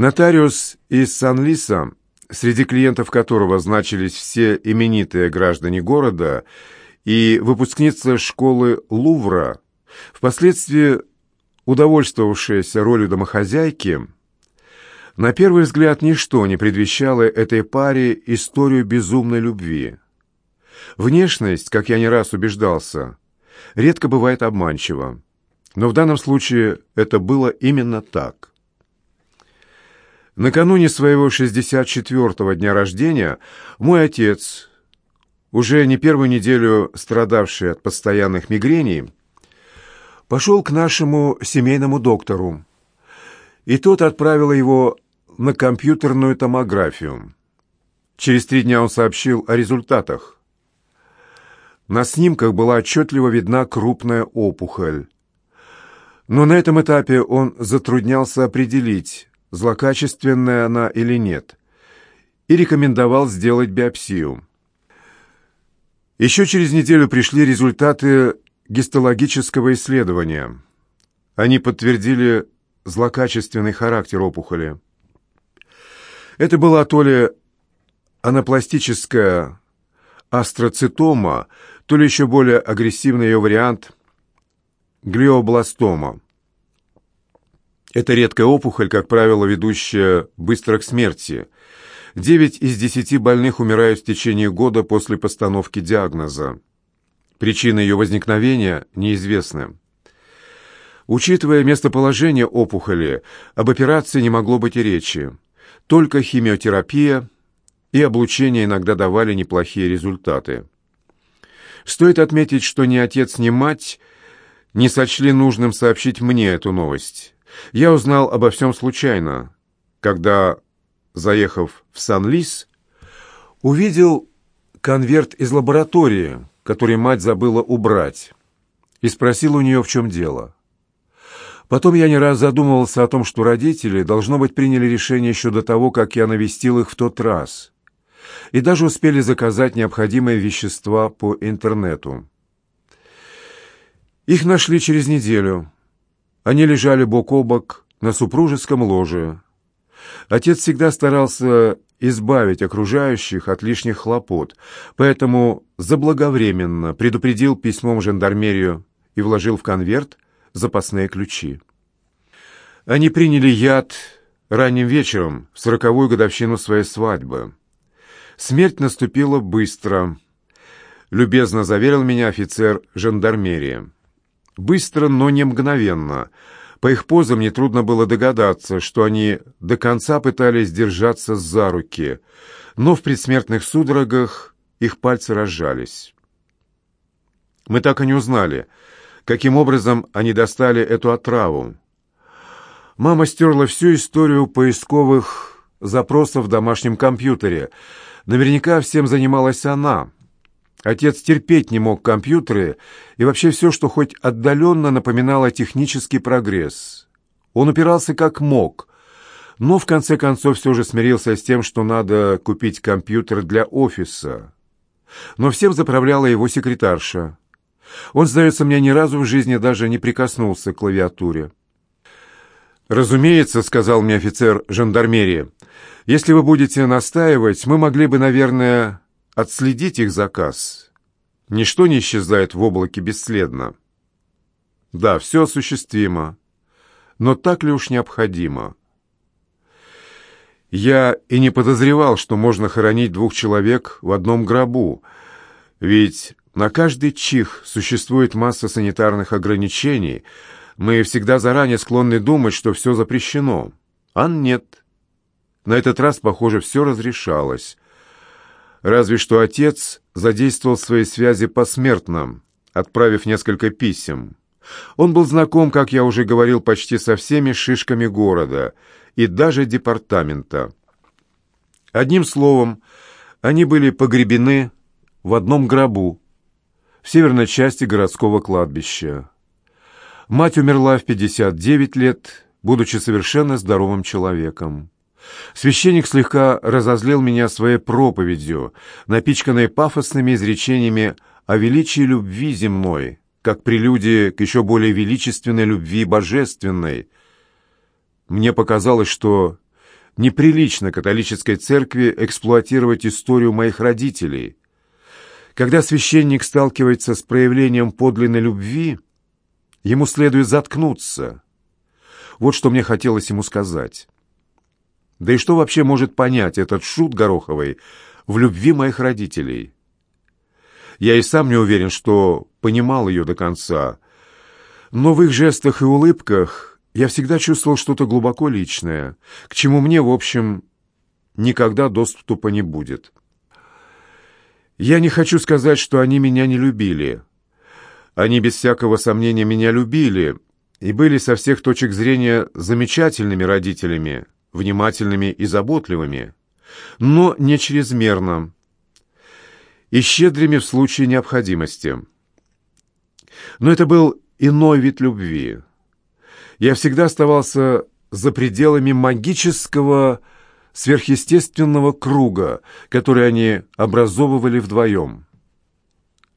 Нотариус из Сан-Лиса, среди клиентов которого значились все именитые граждане города и выпускница школы Лувра, впоследствии удовольствовавшаяся ролью домохозяйки, на первый взгляд ничто не предвещало этой паре историю безумной любви. Внешность, как я не раз убеждался, редко бывает обманчива, но в данном случае это было именно так. Накануне своего 64-го дня рождения мой отец, уже не первую неделю страдавший от постоянных мигрений, пошел к нашему семейному доктору, и тот отправил его на компьютерную томографию. Через три дня он сообщил о результатах. На снимках была отчетливо видна крупная опухоль. Но на этом этапе он затруднялся определить, злокачественная она или нет, и рекомендовал сделать биопсию. Еще через неделю пришли результаты гистологического исследования. Они подтвердили злокачественный характер опухоли. Это была то ли анапластическая астроцитома, то ли еще более агрессивный ее вариант – глиобластома. Это редкая опухоль, как правило, ведущая быстро к смерти. Девять из десяти больных умирают в течение года после постановки диагноза. Причины ее возникновения неизвестны. Учитывая местоположение опухоли, об операции не могло быть и речи. Только химиотерапия и облучение иногда давали неплохие результаты. Стоит отметить, что ни отец, ни мать не сочли нужным сообщить мне эту новость. Я узнал обо всем случайно, когда, заехав в Сан-Лис, увидел конверт из лаборатории, который мать забыла убрать, и спросил у нее, в чем дело. Потом я не раз задумывался о том, что родители, должно быть, приняли решение еще до того, как я навестил их в тот раз, и даже успели заказать необходимые вещества по интернету. Их нашли через неделю. Они лежали бок о бок на супружеском ложе. Отец всегда старался избавить окружающих от лишних хлопот, поэтому заблаговременно предупредил письмом жандармерию и вложил в конверт запасные ключи. Они приняли яд ранним вечером, в сороковую годовщину своей свадьбы. Смерть наступила быстро, любезно заверил меня офицер жандармерии. Быстро, но не мгновенно. По их позам нетрудно было догадаться, что они до конца пытались держаться за руки, но в предсмертных судорогах их пальцы разжались. Мы так и не узнали, каким образом они достали эту отраву. Мама стерла всю историю поисковых запросов в домашнем компьютере. Наверняка всем занималась она — Отец терпеть не мог компьютеры и вообще все, что хоть отдаленно напоминало технический прогресс. Он упирался как мог, но в конце концов все же смирился с тем, что надо купить компьютер для офиса. Но всем заправляла его секретарша. Он, сдается мне, ни разу в жизни даже не прикоснулся к клавиатуре. «Разумеется», — сказал мне офицер жандармерии, — «если вы будете настаивать, мы могли бы, наверное, отследить их заказ. Ничто не исчезает в облаке бесследно. Да, все осуществимо, но так ли уж необходимо? Я и не подозревал, что можно хоронить двух человек в одном гробу, ведь на каждый чих существует масса санитарных ограничений. Мы всегда заранее склонны думать, что все запрещено. А нет. На этот раз, похоже, все разрешалось. Разве что отец задействовал свои связи посмертно, отправив несколько писем. Он был знаком, как я уже говорил, почти со всеми шишками города и даже департамента. Одним словом, они были погребены в одном гробу в северной части городского кладбища. Мать умерла в 59 лет, будучи совершенно здоровым человеком. Священник слегка разозлил меня своей проповедью, напичканной пафосными изречениями о величии любви земной, как прелюдии к еще более величественной любви божественной. Мне показалось, что неприлично католической церкви эксплуатировать историю моих родителей. Когда священник сталкивается с проявлением подлинной любви, ему следует заткнуться. Вот что мне хотелось ему сказать. Да и что вообще может понять этот шут Гороховой в любви моих родителей? Я и сам не уверен, что понимал ее до конца, но в их жестах и улыбках я всегда чувствовал что-то глубоко личное, к чему мне, в общем, никогда доступа не будет. Я не хочу сказать, что они меня не любили. Они без всякого сомнения меня любили и были со всех точек зрения замечательными родителями, внимательными и заботливыми, но не чрезмерно и щедрыми в случае необходимости. Но это был иной вид любви — я всегда оставался за пределами магического сверхъестественного круга, который они образовывали вдвоем.